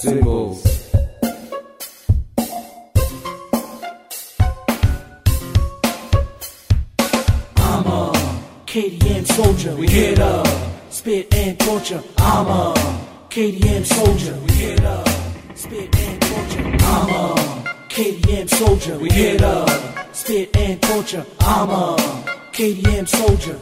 Symbols. I'm a KDM soldier. We hit up, spit and torture. I'm a KDM soldier. We hit up, spit and torture. I'm a KDM soldier. We hit up, spit and torture. I'm a KDM soldier.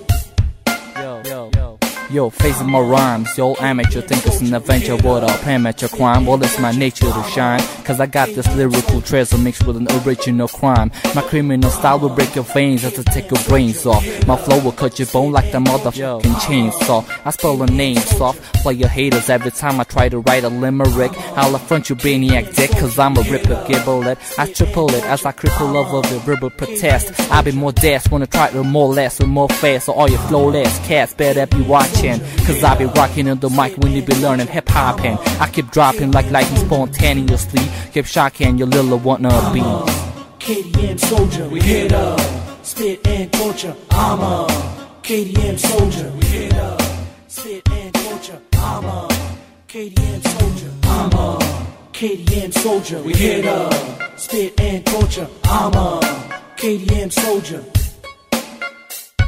Yo, yo, yo. Yo, facing my rhymes, yo amateur think it's an adventure, what up, amateur crime, well it's my nature to shine, cause I got this lyrical treasure mixed with an original crime, my criminal style will break your veins as I take your brains off, my flow will cut your bone like the motherfucking chainsaw, I spell the name soft, play your haters every time I try to write a limerick, I'll affront your brainiac dick, cause I'm a ripper, gibble it, I triple it as I cripple over the verbal protest, I be more dash, wanna try to more less and more fast, so all your flowless cats better be watching. Cause I be rocking on the mic when you be learning hip hop and I keep dropping like lightning spontaneously. Keep shocking your little wanna be. KDM soldier, we hit up, spit and torture. I'm a KDM soldier, we hit up, spit and torture. I'm a KDM soldier. I'm a KDM soldier, we hit up, spit and torture. I'm a KDM soldier.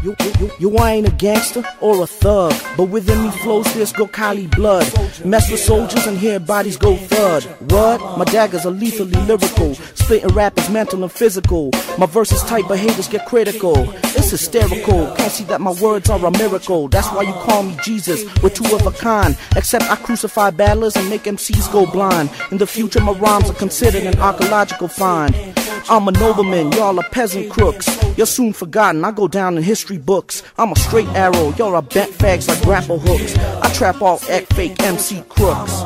You, you, you, you ain't a gangster or a thug, but within me flows this go Kali blood. Mess with soldiers and hear bodies go thud. What? My daggers are lethally lyrical. Spitting rap is mental and physical. My verses tight, but haters get critical. It's hysterical. Can't see that my words are a miracle. That's why you call me Jesus. We're two of a kind. Except I crucify battlers and make MCs go blind. In the future, my rhymes are considered an archaeological find. I'm a nobleman, y'all are peasant crooks. You're soon forgotten, I go down in history books. I'm a straight arrow, y'all are bent fags like grapple hooks. I trap all act fake MC crooks.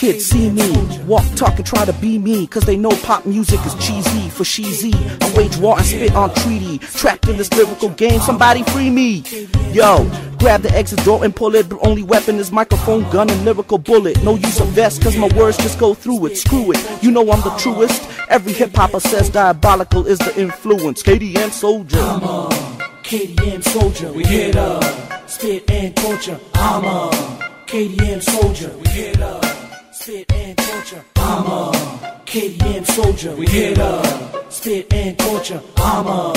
Kids see me, walk, talk, and try to be me, cause they know pop music is cheesy for sheezy. I wage war and spit on treaty, trapped in this lyrical game, somebody free me. Yo, grab the exit door and pull it, but only weapon is microphone, gun, and lyrical bullet. No use of vest, cause my words just go through it. Screw it, you know I'm the truest. Every hip hopper says diabolical is the influence. KDM soldier. KDM soldier, we hit up, spit and torture. I'm a KDM soldier, we hit up, spit and torture. I'm a KDM soldier, we hit up, spit and torture. I'm a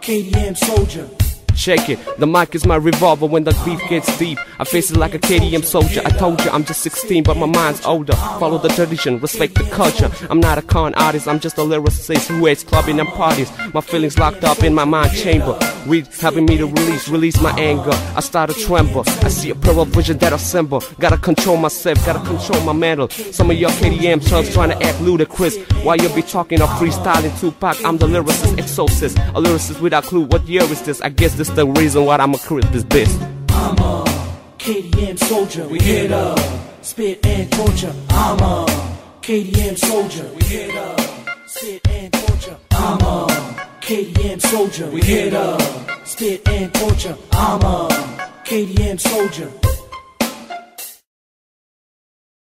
KDM soldier. Check it, the mic is my revolver when the beef gets deep. I face it like a KDM soldier. I told you I'm just 16, but my mind's older. Follow the tradition, respect the culture. I'm not a con artist, I'm just a lyricist who hates clubbing and parties. My feelings locked up in my mind chamber. Weed having me to release, release my anger. I start to tremble. I see a pearl vision that I assemble. Gotta control myself, gotta control my mental. Some of your KDM chums trying to act ludicrous. While you be talking or freestyling Tupac, I'm the lyricist, exorcist. A lyricist without clue. What year is this? I guess this the reason why I'ma create this bitch. I'm a KDM soldier, we hit up, spit and torture. I'm a KDM soldier, we hit up, spit and torture. I'm a KDM soldier, we hit up, spit and torture. I'm a KDM soldier.